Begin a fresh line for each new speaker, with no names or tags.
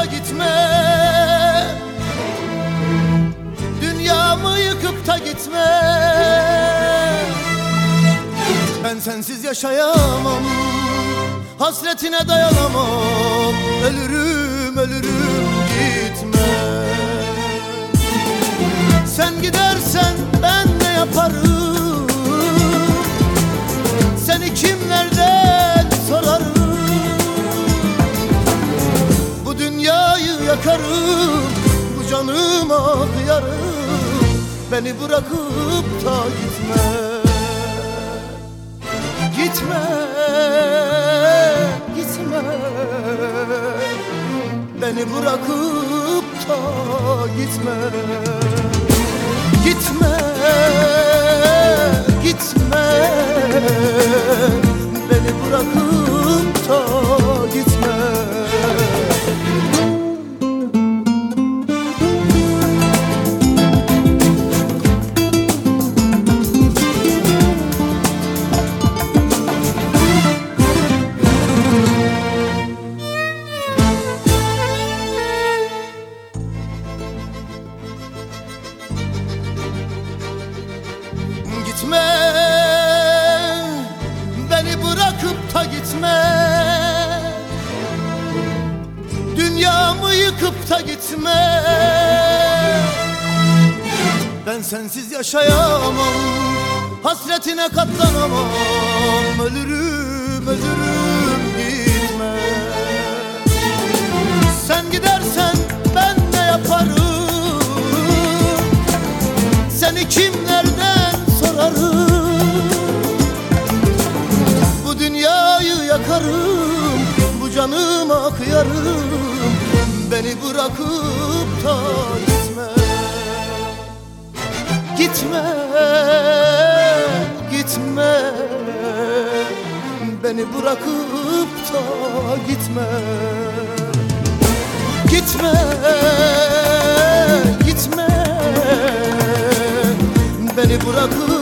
boşa gitme. Dünyamı yıkıp da gitme. Ben sensiz yaşayamam. Hasretine dayanamam. Ölürüm ölürüm gitme. Sen gidersen yakarım Bu canıma kıyarım. Beni bırakıp da gitme. Gitme Gitme. Beni bırakıp da gitme. Gitme Gitme Beni bırakıp da gitme. Dünyamı yıkıp da gitme. Ben sensiz yaşayamam Hasretine katlanamam. Ölürüm ölürüm gitme. Sen gidersen ben ne yaparım. Seni kimlerden sorarım Bu dünyayı yakarım Bu canıma kıyarım. Beni bırakıp da gitme. Gitme Gitme. Beni bırakıp da gitme. Gitme Gitme. Beni bırakıp